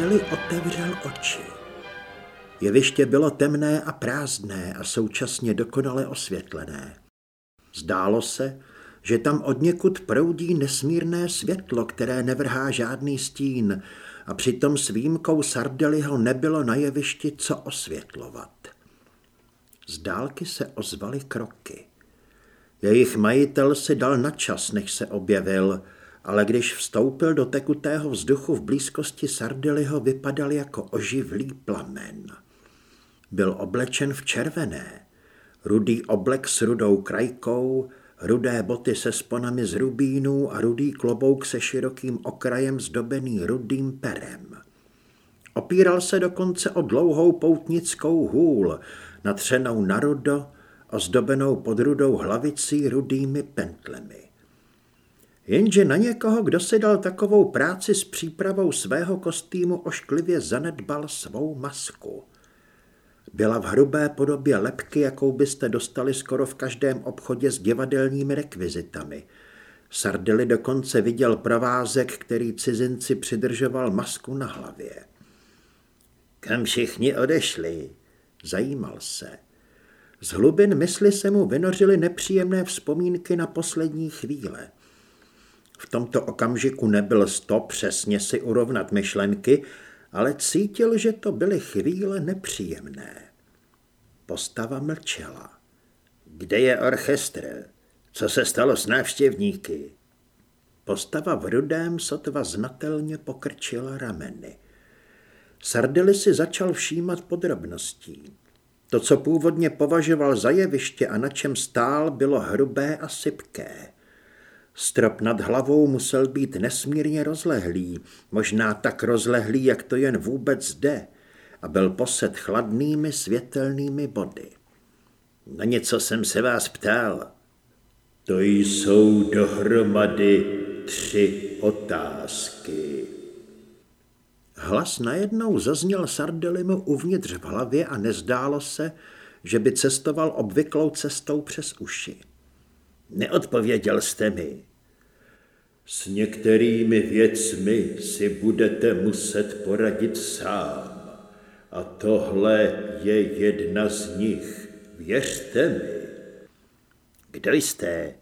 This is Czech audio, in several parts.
Sardeli otevřel oči. Jeviště bylo temné a prázdné a současně dokonale osvětlené. Zdálo se, že tam od někud proudí nesmírné světlo, které nevrhá žádný stín a přitom s výjimkou Sardeliho nebylo na jevišti co osvětlovat. Z dálky se ozvaly kroky. Jejich majitel si dal na čas, než se objevil, ale když vstoupil do tekutého vzduchu v blízkosti Sardeliho, vypadal jako oživlý plamen. Byl oblečen v červené, rudý oblek s rudou krajkou, rudé boty se sponami z rubínů a rudý klobouk se širokým okrajem zdobený rudým perem. Opíral se dokonce o dlouhou poutnickou hůl, natřenou na rudo, ozdobenou pod rudou hlavicí rudými pentlemi. Jenže na někoho, kdo si dal takovou práci s přípravou svého kostýmu, ošklivě zanedbal svou masku. Byla v hrubé podobě lepky, jakou byste dostali skoro v každém obchodě s divadelními rekvizitami. Sardely dokonce viděl provázek, který cizinci přidržoval masku na hlavě. Kam všichni odešli? Zajímal se. Z hlubin mysli se mu vynořily nepříjemné vzpomínky na poslední chvíle. V tomto okamžiku nebyl sto přesně si urovnat myšlenky, ale cítil, že to byly chvíle nepříjemné. Postava mlčela. Kde je orchestr? Co se stalo s návštěvníky? Postava v rudém sotva znatelně pokrčila rameny. Sardely si začal všímat podrobností. To, co původně považoval za jeviště a na čem stál, bylo hrubé a sypké. Strop nad hlavou musel být nesmírně rozlehlý, možná tak rozlehlý, jak to jen vůbec jde, a byl posed chladnými světelnými body. Na něco jsem se vás ptal. To jsou dohromady tři otázky. Hlas najednou zazněl Sardelimu uvnitř v hlavě a nezdálo se, že by cestoval obvyklou cestou přes uši. Neodpověděl jste mi. S některými věcmi si budete muset poradit sám. A tohle je jedna z nich. Věřte mi. Kdo jste?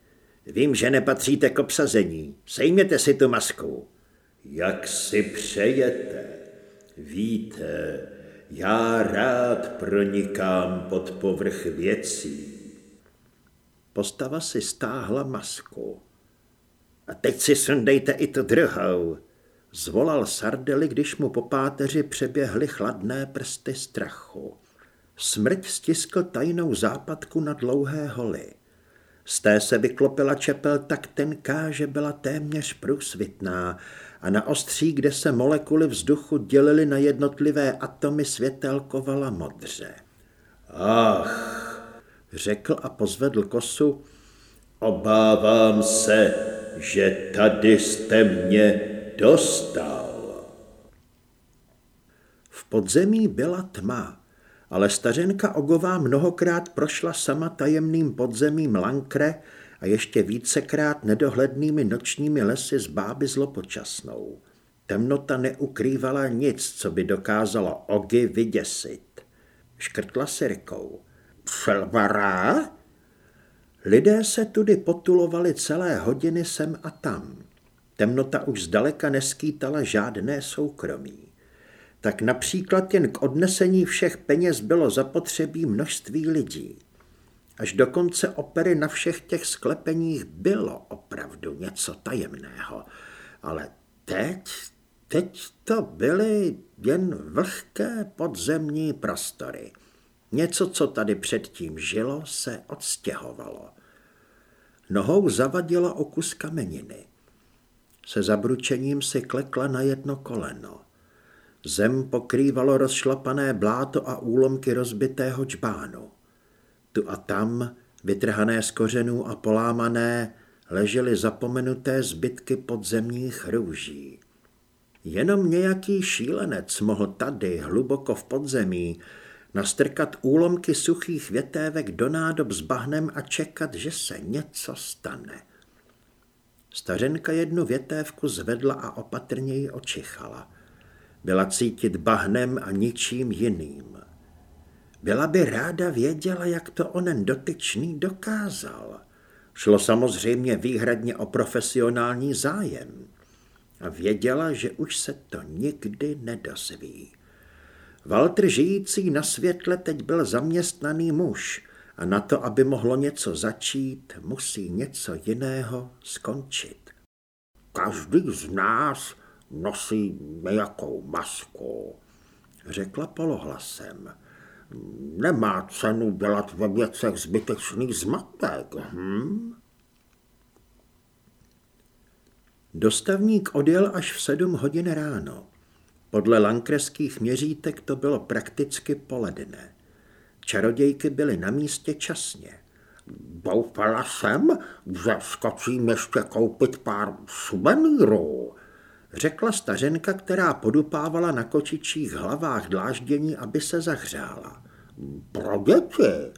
Vím, že nepatříte k obsazení. Sejměte si tu masku. Jak si přejete. Víte, já rád pronikám pod povrch věcí. Postava si stáhla masku. A teď si sundejte i tu druhou. Zvolal Sardeli, když mu po páteři přeběhly chladné prsty strachu. Smrť stiskl tajnou západku na dlouhé holy. Z té se vyklopila čepel tak tenká, že byla téměř průsvitná a na ostří, kde se molekuly vzduchu dělily na jednotlivé atomy, světelkovala modře. Ach, řekl a pozvedl kosu, obávám se, že tady jste mě dostal. V podzemí byla tma, ale stařenka Ogová mnohokrát prošla sama tajemným podzemím Lankre a ještě vícekrát nedohlednými nočními lesy s báby zlopočasnou. Temnota neukrývala nic, co by dokázalo Ogy vyděsit. Škrtla si rukou. Přelvará? Lidé se tudy potulovali celé hodiny sem a tam. Temnota už zdaleka neskýtala žádné soukromí. Tak například jen k odnesení všech peněz bylo zapotřebí množství lidí. Až do konce opery na všech těch sklepeních bylo opravdu něco tajemného. Ale teď, teď to byly jen vlhké podzemní prostory. Něco, co tady předtím žilo, se odstěhovalo. Nohou zavadila o kus kameniny. Se zabručením si klekla na jedno koleno. Zem pokrývalo rozšlapané bláto a úlomky rozbitého čbánu. Tu a tam, vytrhané z kořenů a polámané, ležely zapomenuté zbytky podzemních růží. Jenom nějaký šílenec mohl tady, hluboko v podzemí, nastrkat úlomky suchých větévek do nádob s bahnem a čekat, že se něco stane. Stařenka jednu větévku zvedla a opatrně ji očichala. Byla cítit bahnem a ničím jiným. Byla by ráda věděla, jak to onen dotyčný dokázal. Šlo samozřejmě výhradně o profesionální zájem. A věděla, že už se to nikdy nedozví. Walter žijící na světle teď byl zaměstnaný muž a na to, aby mohlo něco začít, musí něco jiného skončit. Každý z nás nosí nějakou masku, řekla polohlasem. Nemá cenu dělat ve věcech zbytečný zmatek, hm? Dostavník odjel až v sedm hodin ráno. Podle lankreských měřítek to bylo prakticky poledne. Čarodějky byly na místě časně. Doufala jsem, že skočím ještě koupit pár suvenýrů, řekla stařenka, která podupávala na kočičích hlavách dláždění, aby se zahřála. Pro děti.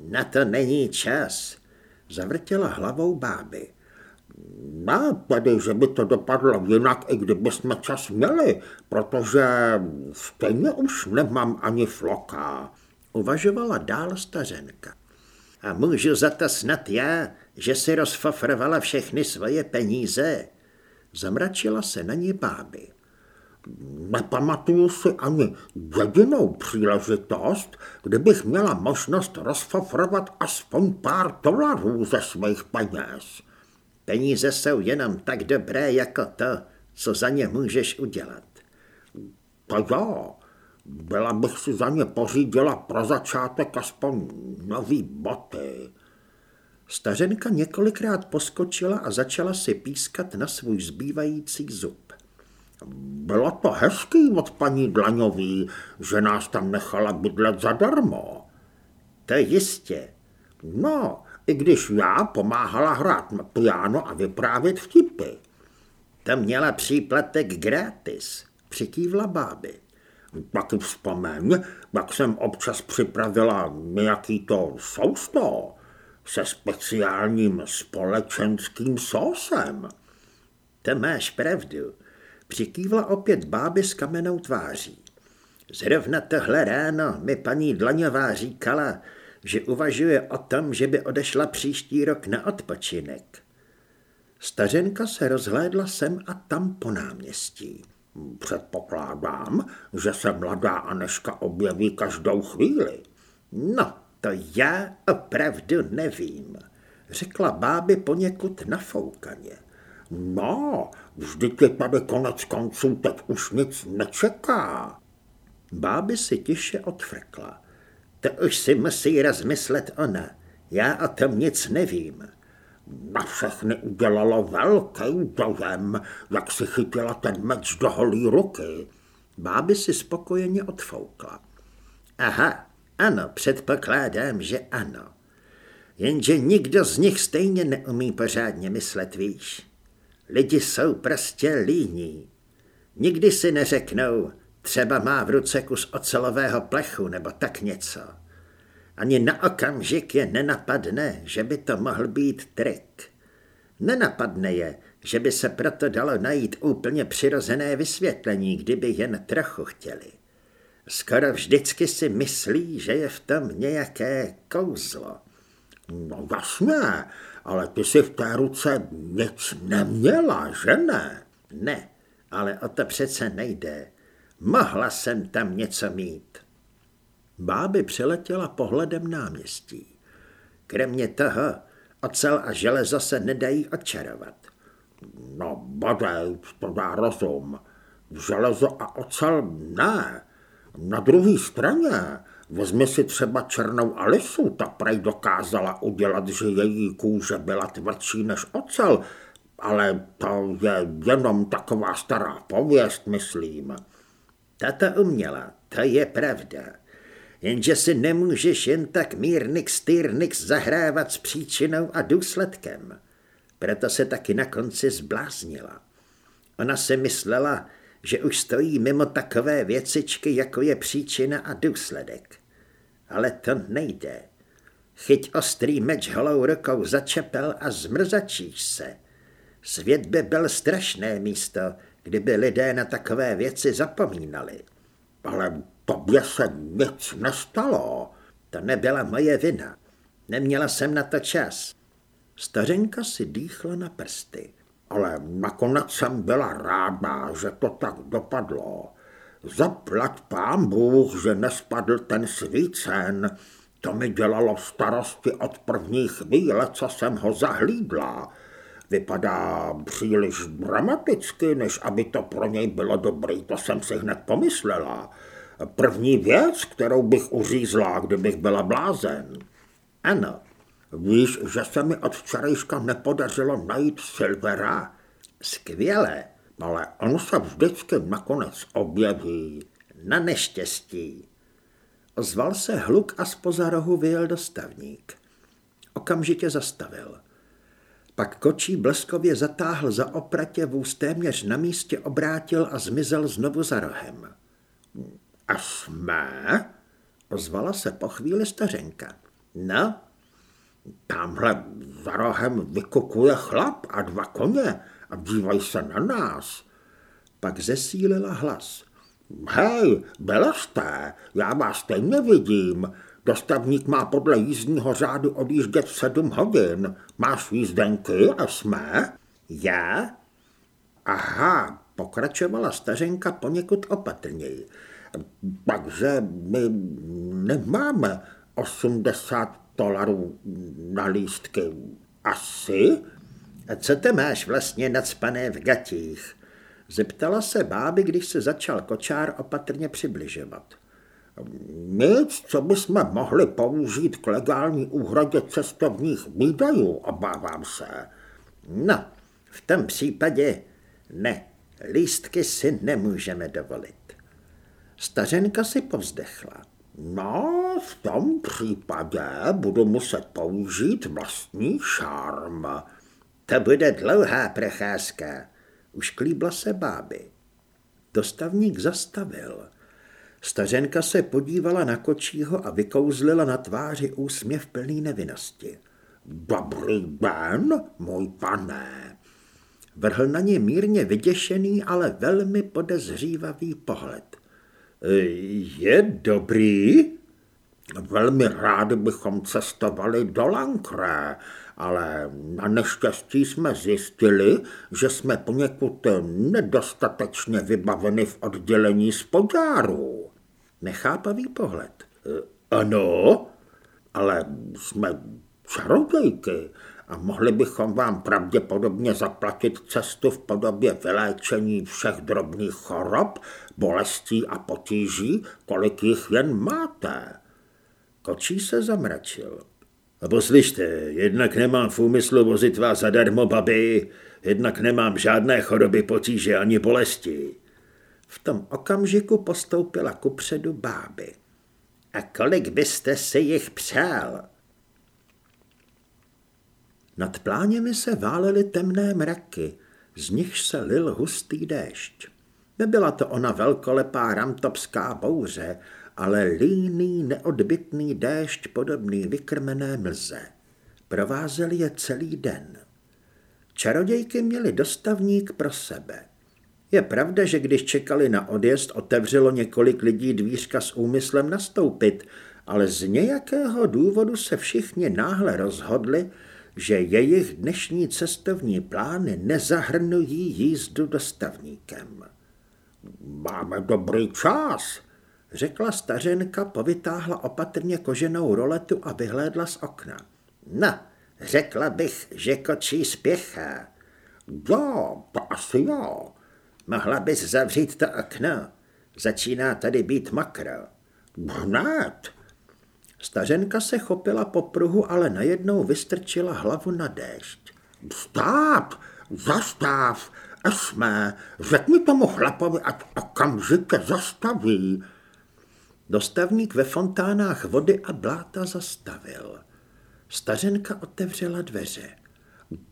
Na to není čas, zavrtěla hlavou báby. Ne, tedy, že by to dopadlo jinak, i kdybychom čas měli, protože stejně už nemám ani floka, uvažovala dál stařenka. A můžu za to snad já, že si rozfofrovala všechny svoje peníze? Zamračila se na ní báby. Nepamatuju si ani jedinou příležitost, kdybych měla možnost rozfofrovat aspoň pár dolarů ze svých peněz. Peníze jsou jenom tak dobré jako to, co za ně můžeš udělat. To jo, byla bych si za ně pořídila pro začátek aspoň nový boty. Stařenka několikrát poskočila a začala si pískat na svůj zbývající zub. Bylo to hezký od paní Dlaňový, že nás tam nechala bydlet zadarmo. To jistě. No, i když já pomáhala hrát na piano a vyprávět vtipy. To měla příplatek gratis, přikývla báby. Taky vzpomeň, jak jsem občas připravila nějaký to sousto se speciálním společenským sósem. To máš pravdu, přikývla opět báby s kamenou tváří. Zrovna tohle ráno mi paní Dlaňová říkala, že uvažuje o tom, že by odešla příští rok na odpočinek. Stařenka se rozhlédla sem a tam po náměstí. Předpokládám, že se mladá Aneška objeví každou chvíli. No, to já opravdu nevím, řekla báby poněkud nafoukaně. No, vždyť je tady konec konců teď už nic nečeká. Báby si tiše odfrkla. To už si musí rozmyslet ona. Já o tom nic nevím. Na všechny udělalo velký dojem, jak si chytila ten meč do holí ruky. Báby si spokojeně odfoukla. Aha, ano, předpokládám, že ano. Jenže nikdo z nich stejně neumí pořádně myslet, víš. Lidi jsou prostě líní. Nikdy si neřeknou, třeba má v ruce kus ocelového plechu nebo tak něco. Ani na okamžik je nenapadne, že by to mohl být trik. Nenapadne je, že by se proto dalo najít úplně přirozené vysvětlení, kdyby jen trochu chtěli. Skoro vždycky si myslí, že je v tom nějaké kouzlo. No jasně, ale ty si v té ruce nic neměla, že ne? Ne, ale o to přece nejde. Mohla jsem tam něco mít. Báby přeletěla pohledem náměstí. Kromě toho, ocel a železo se nedají odčarovat. No, bodej, to dá rozum. Železo a ocel ne. Na druhé straně, vezmi si třeba černou Alisu, ta prej dokázala udělat, že její kůže byla tvrdší než ocel, ale to je jenom taková stará pověst, myslím. Tata uměla, to je pravda jenže si nemůžeš jen tak mírnix tyrnix zahrávat s příčinou a důsledkem. Proto se taky na konci zbláznila. Ona si myslela, že už stojí mimo takové věcičky, jako je příčina a důsledek. Ale to nejde. Chyť ostrý meč holou rukou začepel a zmrzačíš se. Svět by byl strašné místo, kdyby lidé na takové věci zapomínali. Ale tobě se nic nestalo. To nebyla moje vina. Neměla jsem na to čas. Stařenka si dýchla na prsty. Ale nakonec jsem byla ráda, že to tak dopadlo. Zaplať pán Bůh, že nespadl ten svícen. To mi dělalo starosti od první chvíle, co jsem ho zahlídla. Vypadá příliš dramaticky, než aby to pro něj bylo dobrý, to jsem si hned pomyslela. První věc, kterou bych uřízla, kdybych byla blázen. Ano. Víš, že se mi od včerejška nepodařilo najít Silvera? Skvěle. Ale on se vždycky nakonec objeví. Na neštěstí. Ozval se hluk a spoza rohu vyjel dostavník. Okamžitě zastavil. Pak kočí bleskově zatáhl za opratě, vůz téměř na místě obrátil a zmizel znovu za rohem. A jsme? Ozvala se po chvíli stařenka. No? Tamhle za rohem vykukuje chlap a dva koně a dívají se na nás. Pak zesílila hlas. Hej, byla jste, já vás stejně vidím. Dostavník má podle jízdního řádu odjíždět v sedm hodin. Máš jízdenky a jsme? Já? Aha, pokračovala stařenka poněkud opatrněji. Takže my nemáme 80 dolarů na lístky. Asi? Co ty máš vlastně nadspané v gatích? Zeptala se báby, když se začal kočár opatrně přibližovat. Nic, co bychom mohli použít k legální úhradě cestovních výdajů, obávám se. No, v tom případě ne, lístky si nemůžeme dovolit. Stařenka si povzdechla. No, v tom případě budu muset použít vlastní šarm. To bude dlouhá procházka. Už klíbla se báby. Dostavník zastavil. Stařenka se podívala na kočího a vykouzlila na tváři úsměv plný nevinnosti. Dobrý den, můj pane. Vrhl na ně mírně vyděšený, ale velmi podezřívavý pohled. Je dobrý? Velmi rádi bychom cestovali do Lankré, ale na neštěstí jsme zjistili, že jsme poněkud nedostatečně vybaveni v oddělení spodárů. Nechápavý pohled. Ano, ale jsme čarodějky a mohli bychom vám pravděpodobně zaplatit cestu v podobě vyléčení všech drobných chorob, bolestí a potíží, kolik jich jen máte. Kočí se zamračil. A poslyšte, jednak nemám v úmyslu vozit vás zadarmo, babi, jednak nemám žádné choroby, potíže ani bolesti. V tom okamžiku postoupila kupředu báby. A kolik byste si jich přál? Nad pláněmi se válely temné mraky, z nich se lil hustý déšť. Nebyla to ona velkolepá ramtopská bouře, ale líný, neodbitný déšť podobný vykrmené mlze. Provázel je celý den. Čarodějky měly dostavník pro sebe. Je pravda, že když čekali na odjezd, otevřelo několik lidí dvířka s úmyslem nastoupit, ale z nějakého důvodu se všichni náhle rozhodli, že jejich dnešní cestovní plány nezahrnují jízdu dostavníkem. Máme dobrý čas, řekla stařenka, povytáhla opatrně koženou roletu a vyhlédla z okna. No, řekla bych, že kočí spěchá. Jo, to asi jo. Mohla bys zavřít to okno. Začíná tady být makro. Hned. Stařenka se chopila po pruhu, ale najednou vystrčila hlavu na déšť. Stát! Zastav! Esme, řekni tomu chlapovi, ať okamžitě zastaví. Dostavník ve fontánách vody a bláta zastavil. Stařenka otevřela dveře.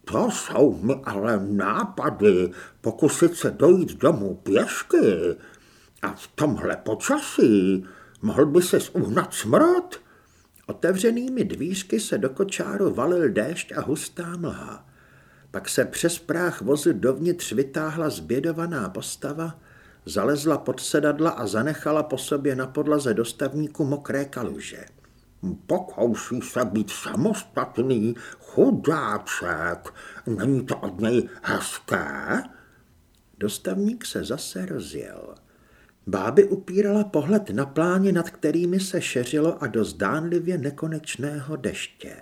To jsou mi ale nápady, pokusit se dojít domů pěšky. A v tomhle počasí mohl by se uhnat smrt. Otevřenými dvířky se do kočáru valil déšť a hustá mlha. Pak se přes práh vozu dovnitř vytáhla zbědovaná postava, zalezla pod sedadla a zanechala po sobě na podlaze dostavníku mokré kaluže. Pokouší se být samostatný, chudáček. Není to od něj hezké? Dostavník se zase rozjel. Báby upírala pohled na pláně, nad kterými se šeřilo a do zdánlivě nekonečného deště.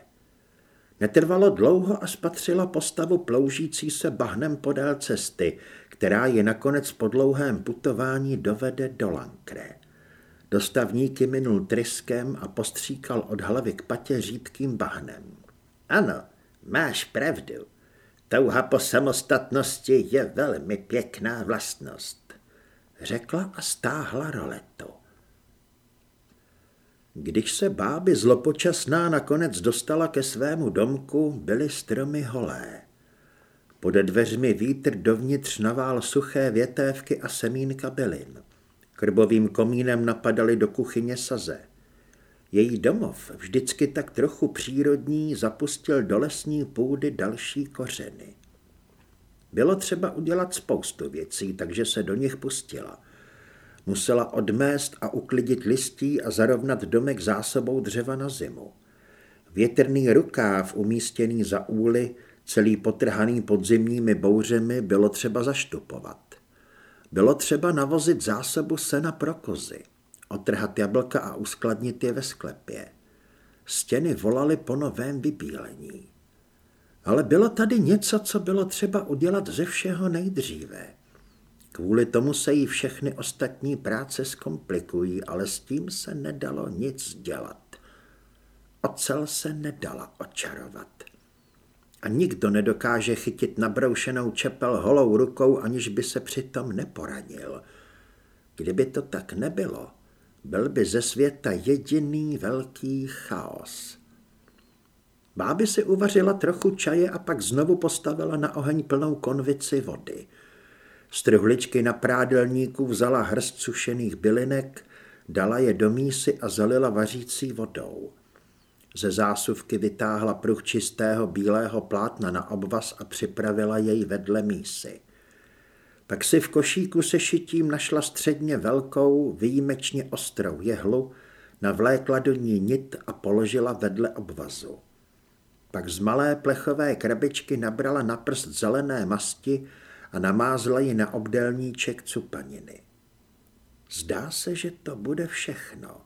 Netrvalo dlouho a spatřila postavu ploužící se bahnem podél cesty, která je nakonec po dlouhém putování dovede do Lankré. Dostavníky minul tryskem a postříkal od hlavy k patě řídkým bahnem. Ano, máš pravdu. Touha po samostatnosti je velmi pěkná vlastnost, řekla a stáhla roleto. Když se báby zlopočasná nakonec dostala ke svému domku, byly stromy holé. Pode dveřmi vítr dovnitř navál suché větévky a semínka bylin. Krbovým komínem napadaly do kuchyně saze. Její domov, vždycky tak trochu přírodní, zapustil do lesní půdy další kořeny. Bylo třeba udělat spoustu věcí, takže se do nich pustila. Musela odmést a uklidit listí a zarovnat domek zásobou dřeva na zimu. Větrný rukáv umístěný za úly, celý potrhaný podzimními bouřemi, bylo třeba zaštupovat. Bylo třeba navozit zásobu sena pro kozy, otrhat jablka a uskladnit je ve sklepě. Stěny volaly po novém vybílení. Ale bylo tady něco, co bylo třeba udělat ze všeho nejdříve. Kvůli tomu se jí všechny ostatní práce zkomplikují, ale s tím se nedalo nic dělat. Ocel se nedala očarovat. A nikdo nedokáže chytit nabroušenou čepel holou rukou, aniž by se přitom neporanil. Kdyby to tak nebylo, byl by ze světa jediný velký chaos. Báby si uvařila trochu čaje a pak znovu postavila na oheň plnou konvici vody – z truhličky na prádelníku vzala hrst sušených bylinek, dala je do mísy a zalila vařící vodou. Ze zásuvky vytáhla pruh čistého bílého plátna na obvaz a připravila jej vedle mísy. Pak si v košíku se šitím našla středně velkou, výjimečně ostrou jehlu, navlékla do ní nit a položila vedle obvazu. Pak z malé plechové krabičky nabrala na prst zelené masti a namázla ji na obdélníček cupaniny. Zdá se, že to bude všechno.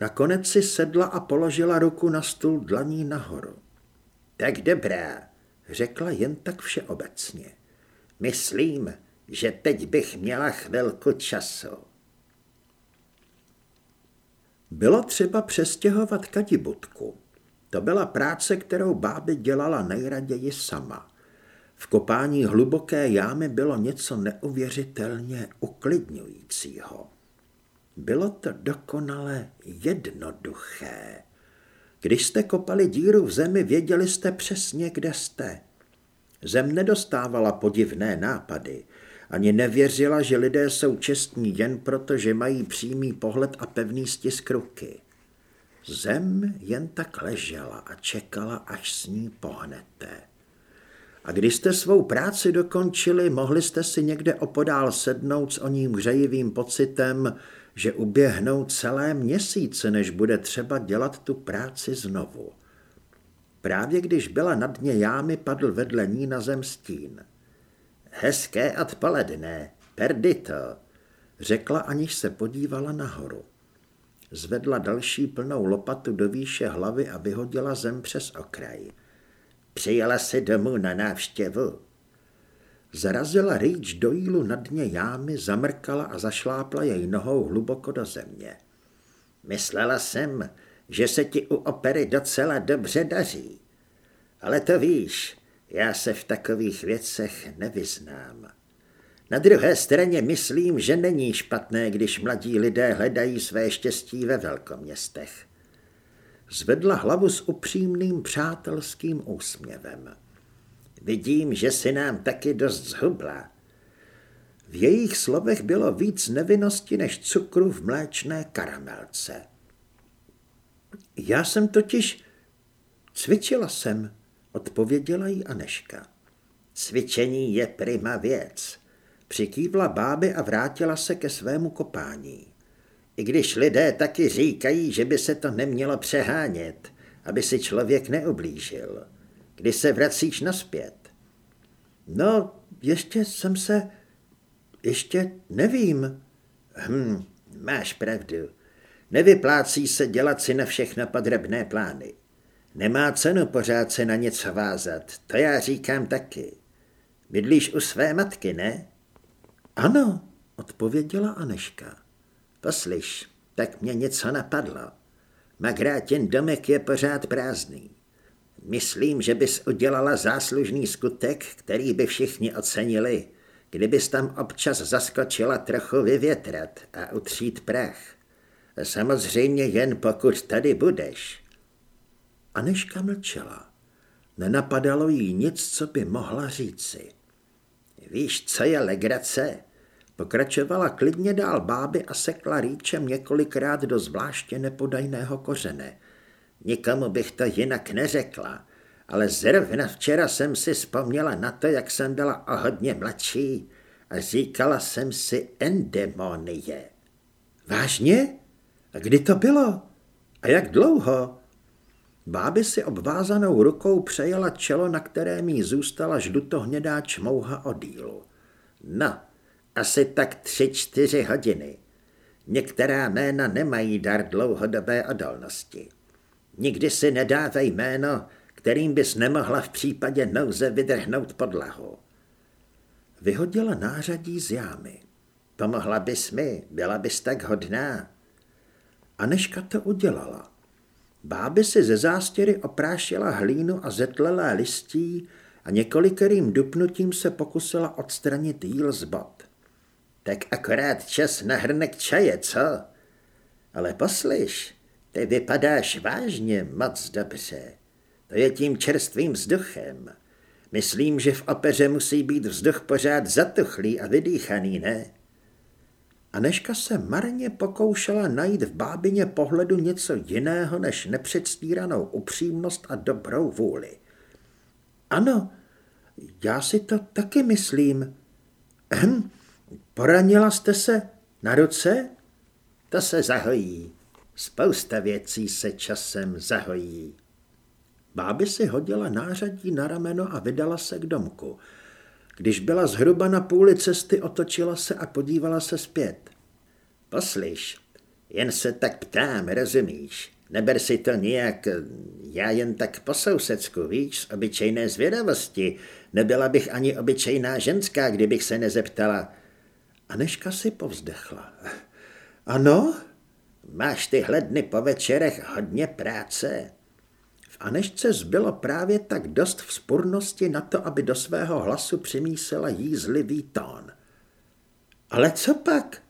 Nakonec si sedla a položila ruku na stůl dlaní nahoru. Tak dobrá, řekla jen tak všeobecně. Myslím, že teď bych měla chvilku času. Bylo třeba přestěhovat kadibutku. To byla práce, kterou báby dělala nejraději sama. V kopání hluboké jámy bylo něco neuvěřitelně uklidňujícího. Bylo to dokonale jednoduché. Když jste kopali díru v zemi, věděli jste přesně, kde jste. Zem nedostávala podivné nápady. Ani nevěřila, že lidé jsou čestní jen proto, že mají přímý pohled a pevný stisk ruky. Zem jen tak ležela a čekala, až s ní pohnete. A když jste svou práci dokončili, mohli jste si někde opodál sednout s oním hřejivým pocitem, že uběhnou celé měsíce, než bude třeba dělat tu práci znovu. Právě když byla na dně jámy, padl vedle ní na zem stín. Hezké odpoledne, perdito, řekla, aniž se podívala nahoru. Zvedla další plnou lopatu do výše hlavy a vyhodila zem přes okraj. Přijela si domů na návštěvu. Zarazila rýč do jílu na dně jámy, zamrkala a zašlápla jej nohou hluboko do země. Myslela jsem, že se ti u opery docela dobře daří. Ale to víš, já se v takových věcech nevyznám. Na druhé straně myslím, že není špatné, když mladí lidé hledají své štěstí ve velkoměstech. Zvedla hlavu s upřímným přátelským úsměvem. Vidím, že si nám taky dost zhubla. V jejich slovech bylo víc nevinnosti než cukru v mléčné karamelce. Já jsem totiž... Cvičila jsem, odpověděla jí Aneška. Cvičení je prima věc. Přikývla báby a vrátila se ke svému kopání. I když lidé taky říkají, že by se to nemělo přehánět, aby si člověk neoblížil. Kdy se vracíš naspět? No, ještě jsem se... Ještě nevím. Hm, máš pravdu. Nevyplácí se dělat si na všechno podrobné plány. Nemá cenu pořád se na něco vázat, to já říkám taky. Bydlíš u své matky, ne? Ano, odpověděla Aneška. Poslyš, tak mě něco napadlo. Magrátin domek je pořád prázdný. Myslím, že bys udělala záslužný skutek, který by všichni ocenili, kdybys tam občas zaskočila trochu vyvětrat a utřít prach. Samozřejmě jen pokud tady budeš. Aneška mlčela. Nenapadalo jí nic, co by mohla říci. Víš, co je legrace? Pokračovala klidně dál báby a sekla rýčem několikrát do zvláště nepodajného kořene. Nikomu bych to jinak neřekla, ale zrovna včera jsem si vzpomněla na to, jak jsem byla o hodně mladší a říkala jsem si endemonie. Vážně? A kdy to bylo? A jak dlouho? Báby si obvázanou rukou přejela čelo, na které mi zůstala žlutohnědá čmouha dílu. No, asi tak tři, čtyři hodiny. Některá jména nemají dar dlouhodobé odolnosti. Nikdy si nedávej jméno, kterým bys nemohla v případě nouze vydrhnout podlahu. Vyhodila nářadí z jámy. Pomohla bys mi, byla bys tak hodná. Aneška to udělala. Báby si ze zástěry oprášila hlínu a zetlelé listí a několikerým dupnutím se pokusila odstranit jíl z bod. Tak akorát čas na hrnek čaje, co? Ale poslyš, ty vypadáš vážně moc dobře. To je tím čerstvým vzduchem. Myslím, že v opeře musí být vzduch pořád zatuchlý a vydýchaný, ne? Aneška se marně pokoušela najít v bábině pohledu něco jiného než nepředstíranou upřímnost a dobrou vůli. Ano, já si to taky myslím. Ehm, poranila jste se na ruce? To se zahojí. Spousta věcí se časem zahojí. Báby si hodila nářadí na rameno a vydala se k domku. Když byla zhruba na půli cesty, otočila se a podívala se zpět. Poslyš, jen se tak ptám, rozumíš? Neber si to nějak, já jen tak po sousedsku, víš, z obyčejné zvědavosti. Nebyla bych ani obyčejná ženská, kdybych se nezeptala. Aneška si povzdechla. Ano? Máš tyhle dny po večerech hodně práce. V Anešce zbylo právě tak dost vzpurnosti na to, aby do svého hlasu přimísela jízlivý tón. Ale co pak?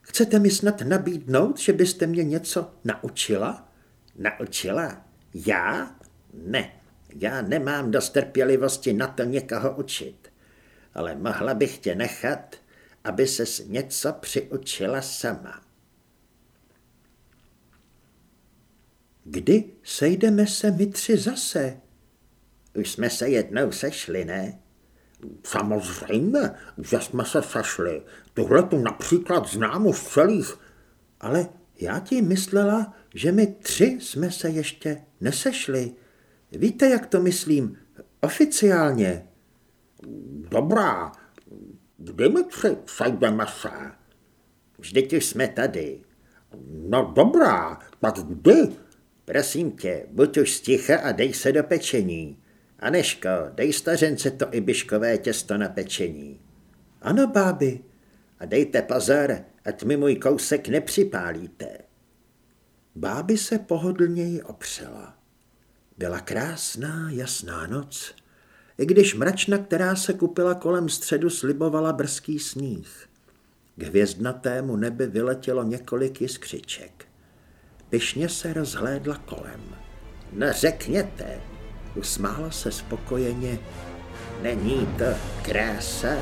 Chcete mi snad nabídnout, že byste mě něco naučila? Naučila? Já? Ne, já nemám dost trpělivosti na to někoho učit. Ale mohla bych tě nechat, aby ses něco přiučila sama. Kdy sejdeme se my tři zase? Už jsme se jednou sešli, ne? Samozřejmě, že jsme se sešli. Tuhle tu například znám už celých. Ale já ti myslela, že my tři jsme se ještě nesešli. Víte, jak to myslím? Oficiálně. Dobrá. Kdy my tři sejdeme se? Vždyť už jsme tady. No dobrá, tak kdy? Prosím tě, buď už sticha a dej se do pečení. Aneško, dej stařence to ibiškové těsto na pečení. Ano, báby. A dejte pozor, ať mi můj kousek nepřipálíte. Báby se pohodlněji opřela. Byla krásná, jasná noc, i když mračna, která se kupila kolem středu, slibovala brzký sníh. K hvězdnatému nebi vyletělo několik jiskřiček. Pyšně se rozhlédla kolem. No řekněte, usmála se spokojeně, není to krása?